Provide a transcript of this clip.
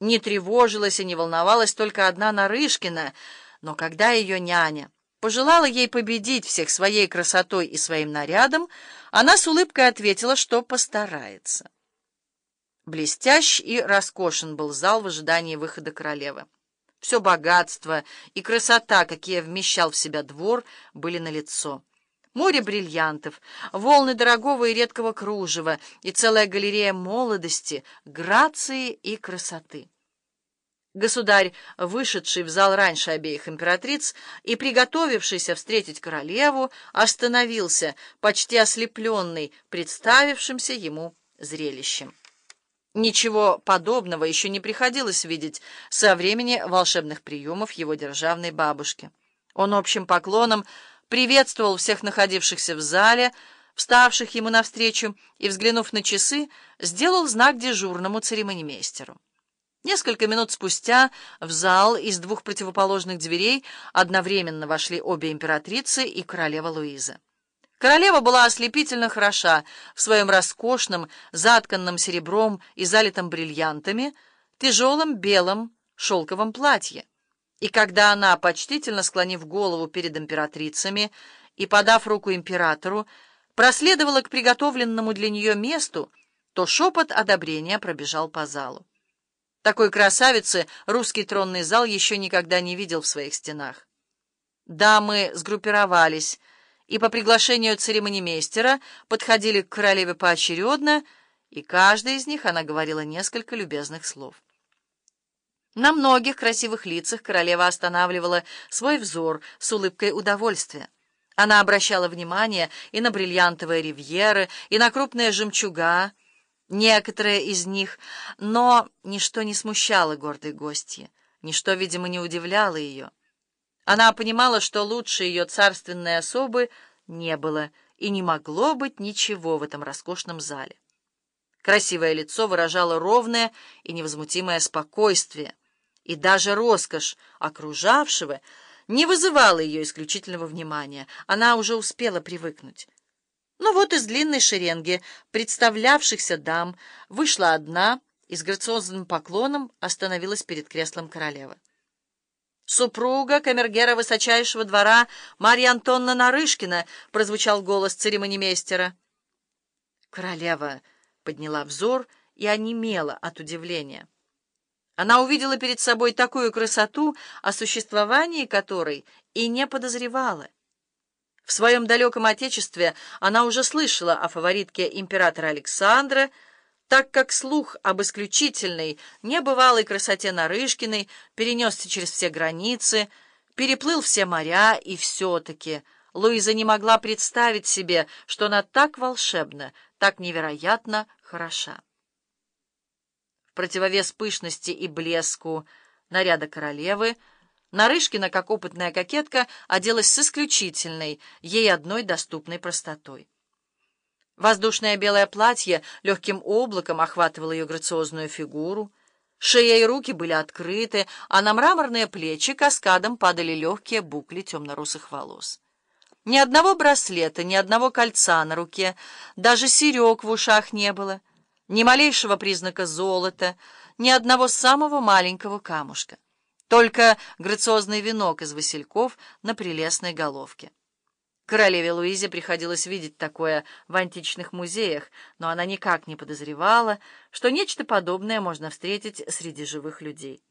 Не тревожилась и не волновалась только одна Нарышкина, но когда ее няня пожелала ей победить всех своей красотой и своим нарядом, она с улыбкой ответила, что постарается. Блестящ и роскошен был зал в ожидании выхода королевы. Все богатство и красота, какие вмещал в себя двор, были налицо. Море бриллиантов, волны дорогого и редкого кружева и целая галерея молодости, грации и красоты. Государь, вышедший в зал раньше обеих императриц и приготовившийся встретить королеву, остановился, почти ослепленный представившимся ему зрелищем. Ничего подобного еще не приходилось видеть со времени волшебных приемов его державной бабушки. Он общим поклоном приветствовал всех находившихся в зале, вставших ему навстречу, и, взглянув на часы, сделал знак дежурному церемонимейстеру. Несколько минут спустя в зал из двух противоположных дверей одновременно вошли обе императрицы и королева Луиза. Королева была ослепительно хороша в своем роскошном, затканном серебром и залитом бриллиантами, тяжелом белом шелковом платье. И когда она, почтительно склонив голову перед императрицами и подав руку императору, проследовала к приготовленному для нее месту, то шепот одобрения пробежал по залу. Такой красавицы русский тронный зал еще никогда не видел в своих стенах. Дамы сгруппировались, и по приглашению церемонимейстера подходили к королеве поочередно, и каждой из них она говорила несколько любезных слов. На многих красивых лицах королева останавливала свой взор с улыбкой удовольствия. Она обращала внимание и на бриллиантовые ривьеры, и на крупные жемчуга, некоторые из них, но ничто не смущало гордой гостьи, ничто, видимо, не удивляло ее. Она понимала, что лучше ее царственной особы не было и не могло быть ничего в этом роскошном зале. Красивое лицо выражало ровное и невозмутимое спокойствие, и даже роскошь окружавшего не вызывала ее исключительного внимания. Она уже успела привыкнуть. Но вот из длинной шеренги представлявшихся дам вышла одна и с грациозным поклоном остановилась перед креслом королевы. «Супруга камергера высочайшего двора Марья Антонна Нарышкина», — прозвучал голос церемонимейстера. Королева подняла взор и онемела от удивления. Она увидела перед собой такую красоту, о существовании которой и не подозревала. В своем далеком отечестве она уже слышала о фаворитке императора Александра, так как слух об исключительной, небывалой красоте Нарышкиной перенесся через все границы, переплыл все моря, и все-таки Луиза не могла представить себе, что она так волшебна, так невероятно хороша. Противовес пышности и блеску наряда королевы Нарышкина, как опытная кокетка, оделась с исключительной, ей одной доступной простотой. Воздушное белое платье легким облаком охватывало ее грациозную фигуру. Шея и руки были открыты, а на мраморные плечи каскадом падали легкие букли темно-русых волос. Ни одного браслета, ни одного кольца на руке, даже серег в ушах не было, ни малейшего признака золота, ни одного самого маленького камушка. Только грациозный венок из васильков на прелестной головке. Королеве Луизе приходилось видеть такое в античных музеях, но она никак не подозревала, что нечто подобное можно встретить среди живых людей.